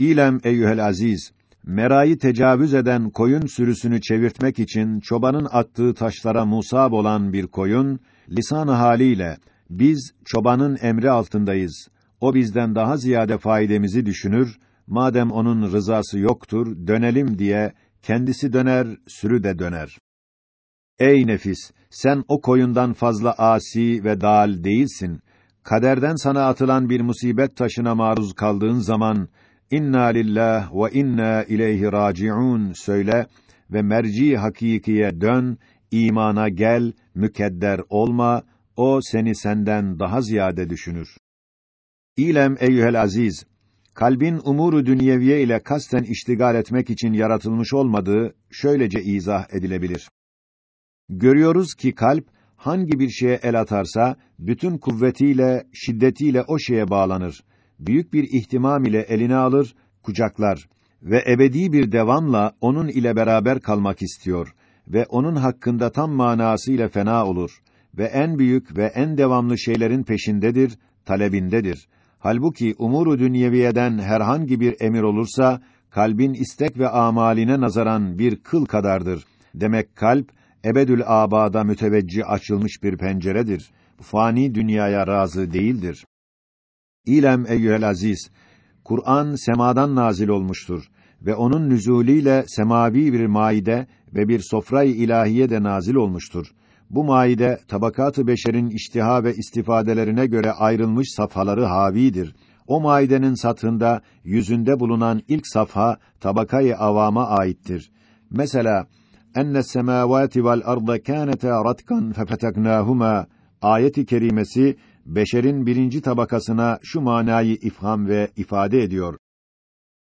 İlem eyyuhel aziz, merayı tecavüz eden koyun sürüsünü çevirtmek için çobanın attığı taşlara musab olan bir koyun, lisan haliyle biz çobanın emri altındayız. O bizden daha ziyade faydamızı düşünür. Madem onun rızası yoktur, dönelim diye kendisi döner, sürü de döner. Ey nefis, sen o koyundan fazla asi ve dal değilsin. Kaderden sana atılan bir musibet taşına maruz kaldığın zaman inna lillah ve inna ileyhi raciun söyle ve merci hakikiye dön, imana gel, mükedder olma, o seni senden daha ziyade düşünür. İlem eyyuhel aziz, kalbin umuru dünyeviye ile kasten iştigal etmek için yaratılmış olmadığı şöylece izah edilebilir. Görüyoruz ki kalp hangi bir şeye el atarsa bütün kuvvetiyle, şiddetiyle o şeye bağlanır. Büyük bir ihtimam ile eline alır, kucaklar ve ebedi bir devamla onun ile beraber kalmak istiyor ve onun hakkında tam manasıyla fena olur ve en büyük ve en devamlı şeylerin peşindedir, talebindedir. Halbuki umuru dünyeviyeden herhangi bir emir olursa kalbin istek ve amaline nazaran bir kıl kadardır. Demek kalp ebedül abada müteveccih açılmış bir penceredir. Fani dünyaya razı değildir. İlem eyyuhel aziz, Kur'an semadan nazil olmuştur ve onun nüzuliyle semavi bir maide ve bir sofra-i ilahiye de nazil olmuştur. Bu maide tabakat-ı beşerin iştiha ve istifadelerine göre ayrılmış safhaları havidir. O maidenin satında yüzünde bulunan ilk safha tabakayı avama aittir. Mesela enne semavati vel arda kâneta ratkan fefeteknâhuma ayeti kerimesi beşerin birinci tabakasına şu manayı ifham ve ifade ediyor.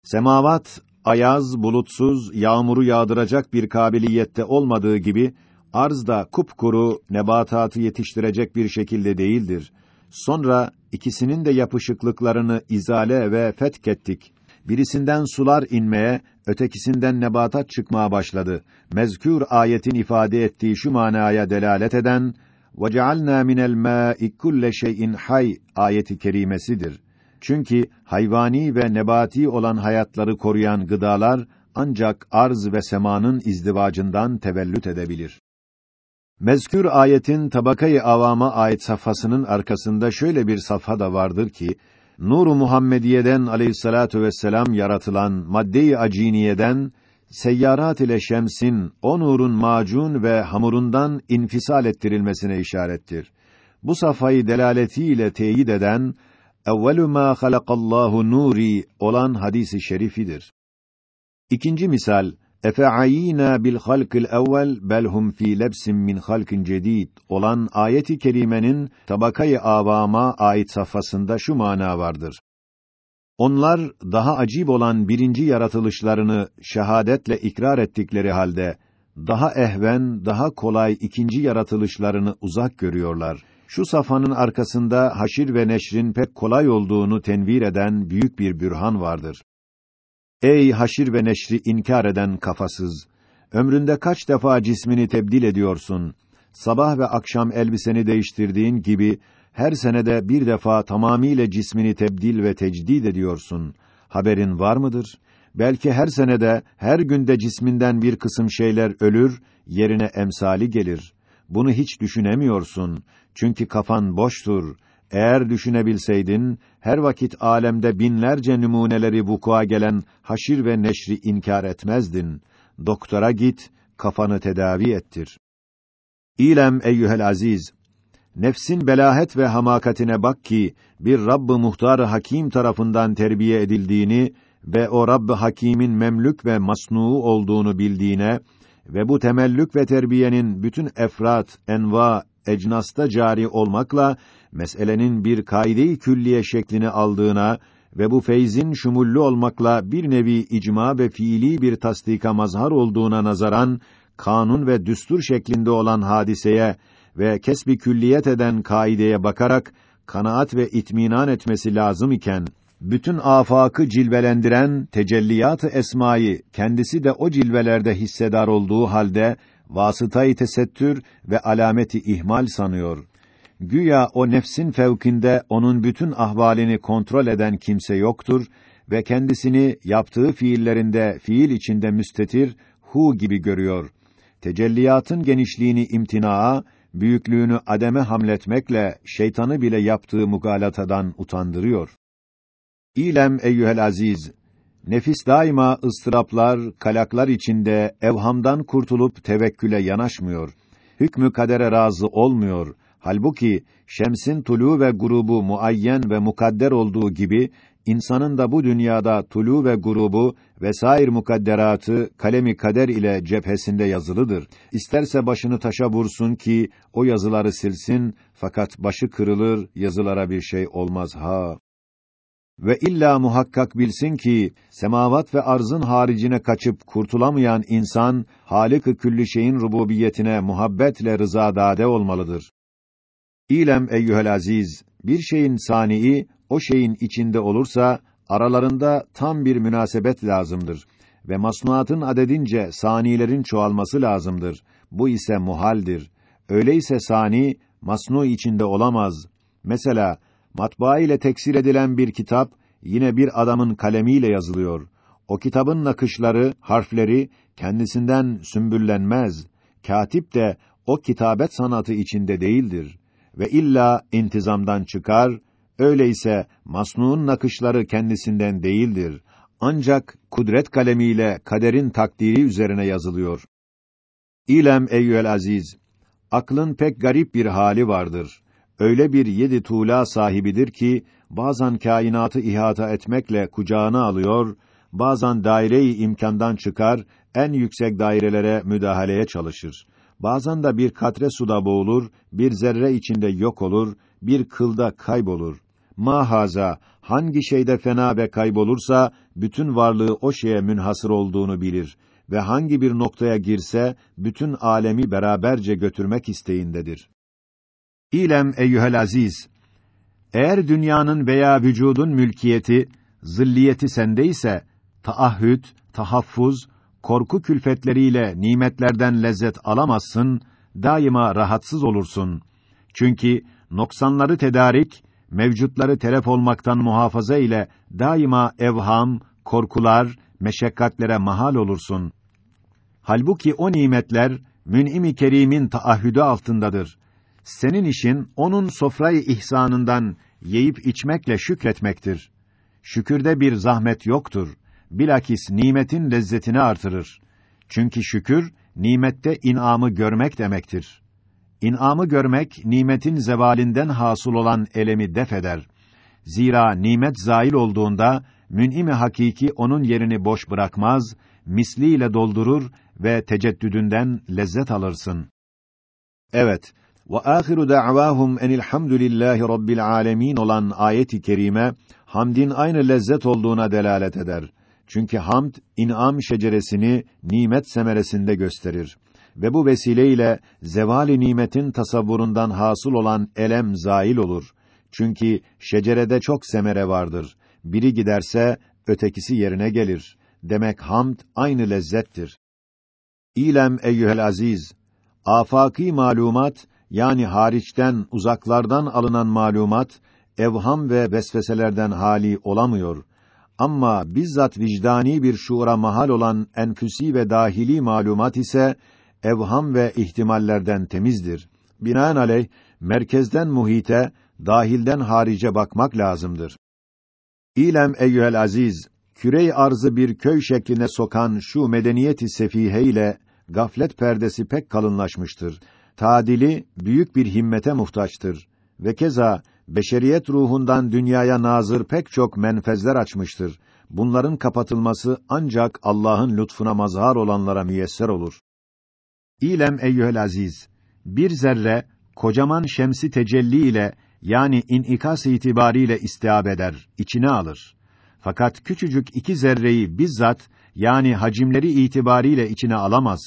Semavat ayaz, bulutsuz, yağmuru yağdıracak bir kabiliyette olmadığı gibi arz da kupkuru nebatatı yetiştirecek bir şekilde değildir. Sonra ikisinin de yapışıklıklarını izale ve fetkettik. Birisinden sular inmeye, ötekisinden nebatat çıkmaya başladı. Mezkür ayetin ifade ettiği şu manaya delalet eden وَجَعَلْنَا مِنَ الْمَاءِ كُلَّ شَيْءٍ hay ayeti kerimesidir. Çünkü hayvani ve nebati olan hayatları koruyan gıdalar ancak arz ve semanın izdivacından tevellüt edebilir. Mezkür ayetin tabakayı avama ait safhasının arkasında şöyle bir safha da vardır ki Nur-u Muhammediye'den aleyhissalatu vesselam yaratılan madde-i aciniyeden seyyarat ile şemsin o nurun macun ve hamurundan infisal ettirilmesine işarettir. Bu safhayı delaletiyle teyit eden evvelu ma halakallahu nuri olan hadisi şerifidir. İkinci misal Efe'ayina bil halkil evvel belhum fi lebsin min halkin cedid olan ayeti kerimenin tabakayı avama ait safhasında şu mana vardır. Onlar daha acib olan birinci yaratılışlarını şehadetle ikrar ettikleri halde daha ehven, daha kolay ikinci yaratılışlarını uzak görüyorlar. Şu safanın arkasında haşir ve neşrin pek kolay olduğunu tenvir eden büyük bir bürhan vardır. Ey haşir ve neşri inkar eden kafasız! Ömründe kaç defa cismini tebdil ediyorsun? Sabah ve akşam elbiseni değiştirdiğin gibi her senede bir defa tamamiyle cismini tebdil ve tecdid ediyorsun. Haberin var mıdır? Belki her senede, her günde cisminden bir kısım şeyler ölür, yerine emsali gelir. Bunu hiç düşünemiyorsun. Çünkü kafan boştur. Eğer düşünebilseydin, her vakit alemde binlerce numuneleri vukua gelen haşir ve neşri inkar etmezdin. Doktora git, kafanı tedavi ettir. İlem eyyuhel aziz, nefsin belahet ve hamakatine bak ki, bir Rabb-ı Muhtar Hakim tarafından terbiye edildiğini ve o Rabb-ı Hakîm'in memlük ve masnuu olduğunu bildiğine ve bu temellük ve terbiyenin bütün efrat, enva, ecnasta cari olmakla meselenin bir kaide-i külliye şeklini aldığına ve bu feyzin şumullu olmakla bir nevi icma ve fiili bir tasdika mazhar olduğuna nazaran kanun ve düstur şeklinde olan hadiseye ve kesbi külliyet eden kaideye bakarak kanaat ve itminan etmesi lazım iken bütün afakı cilvelendiren tecelliyat-ı esmayı kendisi de o cilvelerde hissedar olduğu halde vasıtayı tesettür ve alameti ihmal sanıyor. Güya o nefsin fevkinde onun bütün ahvalini kontrol eden kimse yoktur ve kendisini yaptığı fiillerinde fiil içinde müstetir, hu gibi görüyor. Tecelliyatın genişliğini imtinaa, büyüklüğünü ademe hamletmekle şeytanı bile yaptığı mugalatadan utandırıyor. İlem eyyuhel aziz, nefis daima ıstıraplar, kalaklar içinde evhamdan kurtulup tevekküle yanaşmıyor. Hükmü kadere razı olmuyor. Halbuki şemsin tulu ve grubu muayyen ve mukadder olduğu gibi insanın da bu dünyada tulu ve grubu vesair mukadderatı kalemi kader ile cephesinde yazılıdır. İsterse başını taşa vursun ki o yazıları silsin fakat başı kırılır, yazılara bir şey olmaz ha. Ve illa muhakkak bilsin ki semavat ve arzın haricine kaçıp kurtulamayan insan Halik-i külli şeyin rububiyetine muhabbetle rızadade olmalıdır. İlem eyyuhel aziz, bir şeyin sani'i o şeyin içinde olursa aralarında tam bir münasebet lazımdır ve masnuatın adedince sanilerin çoğalması lazımdır. Bu ise muhaldir. Öyleyse sani masnu içinde olamaz. Mesela matbaa ile teksir edilen bir kitap yine bir adamın kalemiyle yazılıyor. O kitabın nakışları, harfleri kendisinden sümbüllenmez. Katip de o kitabet sanatı içinde değildir ve illa intizamdan çıkar. Öyleyse masnuun nakışları kendisinden değildir. Ancak kudret kalemiyle kaderin takdiri üzerine yazılıyor. İlem eyyüel aziz, aklın pek garip bir hali vardır öyle bir yedi tuğla sahibidir ki bazen kainatı ihata etmekle kucağına alıyor, bazen daire-i imkandan çıkar, en yüksek dairelere müdahaleye çalışır. Bazen de bir katre suda boğulur, bir zerre içinde yok olur, bir kılda kaybolur. Mahaza, hangi şeyde fena ve kaybolursa, bütün varlığı o şeye münhasır olduğunu bilir ve hangi bir noktaya girse, bütün alemi beraberce götürmek isteğindedir. İlem eyyuhel aziz, eğer dünyanın veya vücudun mülkiyeti, zilliyeti sende ise, taahhüt, tahaffuz, korku külfetleriyle nimetlerden lezzet alamazsın, daima rahatsız olursun. Çünkü noksanları tedarik, mevcutları telef olmaktan muhafaza ile daima evham, korkular, meşakkatlere mahal olursun. Halbuki o nimetler mün'im-i kerimin taahhüdü altındadır. Senin işin onun sofrayı ihsanından yiyip içmekle şükretmektir. Şükürde bir zahmet yoktur. Bilakis nimetin lezzetini artırır. Çünkü şükür nimette inamı görmek demektir. İnamı görmek nimetin zevalinden hasıl olan elemi def eder. Zira nimet zail olduğunda mün'im-i hakiki onun yerini boş bırakmaz, misliyle doldurur ve teceddüdünden lezzet alırsın. Evet, ve ahiru da'vahum enilhamdülillahi rabbil alamin olan ayet-i kerime hamdin aynı lezzet olduğuna delalet eder. Çünkü hamd in'am şeceresini nimet semeresinde gösterir ve bu vesileyle zevali nimetin tasavvurundan hasıl olan elem zail olur. Çünkü şecerede çok semere vardır. Biri giderse ötekisi yerine gelir. Demek hamd aynı lezzettir. İlem eyyuhel aziz, afaki malumat yani hariçten, uzaklardan alınan malumat, evham ve vesveselerden hali olamıyor. Ama bizzat vicdani bir şuura mahal olan enfüsi ve dahili malumat ise, evham ve ihtimallerden temizdir. Binaenaleyh, merkezden muhite, dahilden harice bakmak lazımdır. İlem eyyühel aziz, kürey arzı bir köy şekline sokan şu medeniyeti sefihe ile gaflet perdesi pek kalınlaşmıştır tadili büyük bir himmete muhtaçtır ve keza beşeriyet ruhundan dünyaya nazır pek çok menfezler açmıştır. Bunların kapatılması ancak Allah'ın lütfuna mazhar olanlara müyesser olur. İlem eyyuhel aziz, bir zerre kocaman şemsi tecelli ile yani inikas itibariyle istiab eder, içine alır. Fakat küçücük iki zerreyi bizzat yani hacimleri itibariyle içine alamaz.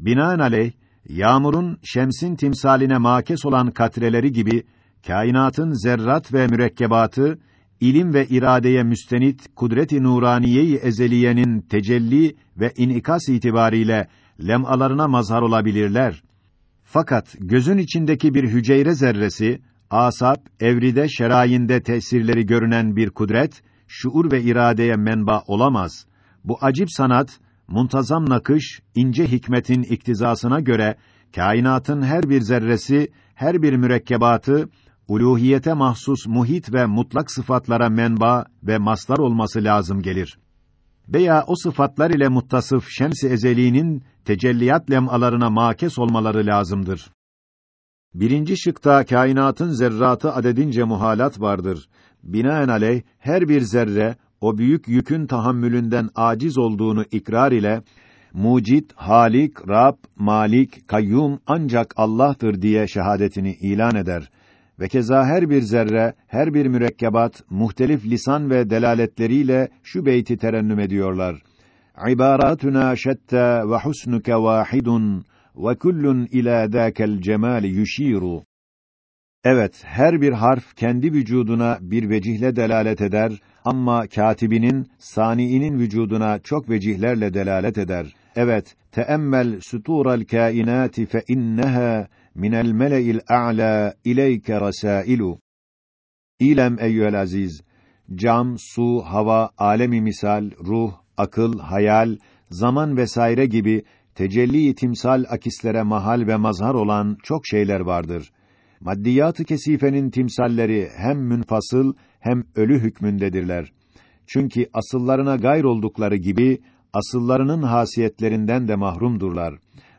Binaenaleyh yağmurun şemsin timsaline makes olan katreleri gibi kainatın zerrat ve mürekkebatı ilim ve iradeye müstenit kudret-i nuraniye-i ezeliyenin tecelli ve inikas itibariyle lemalarına mazhar olabilirler. Fakat gözün içindeki bir hücre zerresi, asap, evride, şerayinde tesirleri görünen bir kudret, şuur ve iradeye menba olamaz. Bu acip sanat, muntazam nakış, ince hikmetin iktizasına göre kainatın her bir zerresi, her bir mürekkebatı uluhiyete mahsus muhit ve mutlak sıfatlara menba ve maslar olması lazım gelir. Veya o sıfatlar ile muttasıf şems-i ezeliğinin tecelliyat lemalarına makes olmaları lazımdır. Birinci şıkta kainatın zerratı adedince muhalat vardır. Binaenaleyh her bir zerre o büyük yükün tahammülünden aciz olduğunu ikrar ile mucit, halik, Rab, malik, kayyum ancak Allah'tır diye şehadetini ilan eder. Ve keza her bir zerre, her bir mürekkebat muhtelif lisan ve delaletleriyle şu beyti terennüm ediyorlar. İbaratuna şetta ve husnuke vahidun ve kullun ila zâkel cemâli yuşîru. Evet, her bir harf kendi vücuduna bir vecihle delalet eder ama katibinin, saniinin vücuduna çok vecihlerle delalet eder. Evet, teemmel sutural kainati fe inneha minel mele'il a'la ileyke rasailu. İlem eyyühel aziz, cam, su, hava, alemi misal, ruh, akıl, hayal, zaman vesaire gibi tecelli timsal akislere mahal ve mazhar olan çok şeyler vardır. Maddiyat-ı kesifenin timsalleri hem münfasıl hem ölü hükmündedirler. Çünkü asıllarına gayr oldukları gibi asıllarının hasiyetlerinden de mahrumdurlar.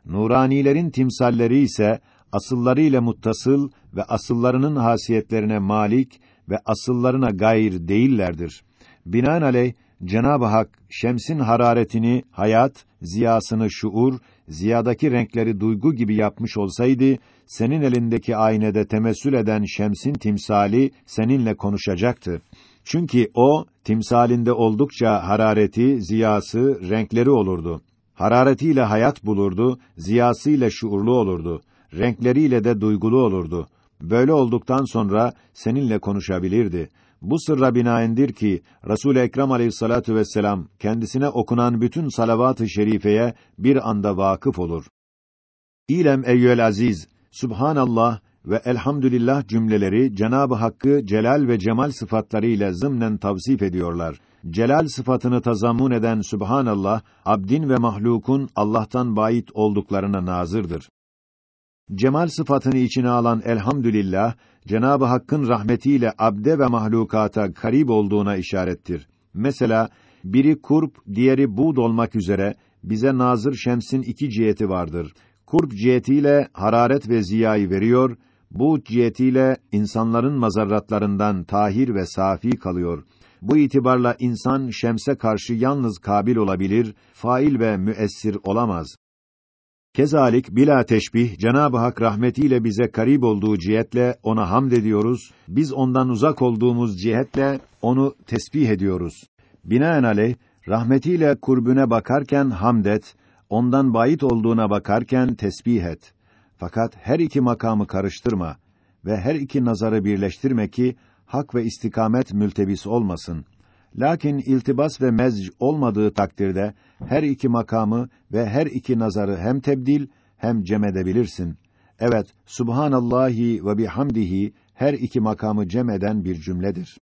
Nuranilerin timsalleri ise asıllarıyla muttasıl ve asıllarının hasiyetlerine malik ve asıllarına gayr değillerdir. Binaenaleyh Cenab-ı Hak şemsin hararetini hayat, ziyasını şuur, ziyadaki renkleri duygu gibi yapmış olsaydı, senin elindeki aynede temessül eden şemsin timsali seninle konuşacaktı. Çünkü o timsalinde oldukça harareti, ziyası, renkleri olurdu. Hararetiyle hayat bulurdu, ziyasıyla şuurlu olurdu, renkleriyle de duygulu olurdu. Böyle olduktan sonra seninle konuşabilirdi. Bu sırra binaendir ki Resul Ekrem Aleyhissalatu vesselam kendisine okunan bütün salavat-ı şerifeye bir anda vakıf olur. İlem eyyel aziz, Subhanallah ve elhamdülillah cümleleri Cenab-ı Hakk'ı celal ve cemal sıfatlarıyla zımnen tavsif ediyorlar. Celal sıfatını tazammun eden Subhanallah, abdin ve mahlukun Allah'tan bait olduklarına nazırdır. Cemal sıfatını içine alan elhamdülillah, Cenab-ı Hakk'ın rahmetiyle abde ve mahlukata karib olduğuna işarettir. Mesela, biri kurp, diğeri buğd olmak üzere, bize nazır şemsin iki ciheti vardır. Kurp cihetiyle hararet ve ziyayı veriyor, bu cihetiyle insanların mazarratlarından tahir ve safi kalıyor. Bu itibarla insan şemse karşı yalnız kabil olabilir, fail ve müessir olamaz. Kezalik bila teşbih Cenab-ı Hak rahmetiyle bize karib olduğu cihetle ona hamd ediyoruz. Biz ondan uzak olduğumuz cihetle onu tesbih ediyoruz. Binaenaleyh rahmetiyle kurbüne bakarken hamd et, ondan bayit olduğuna bakarken tesbih et. Fakat her iki makamı karıştırma ve her iki nazarı birleştirme ki hak ve istikamet mültebis olmasın. Lakin iltibas ve mezc olmadığı takdirde her iki makamı ve her iki nazarı hem tebdil hem cem edebilirsin. Evet, subhanallahi ve bihamdihi her iki makamı cem eden bir cümledir.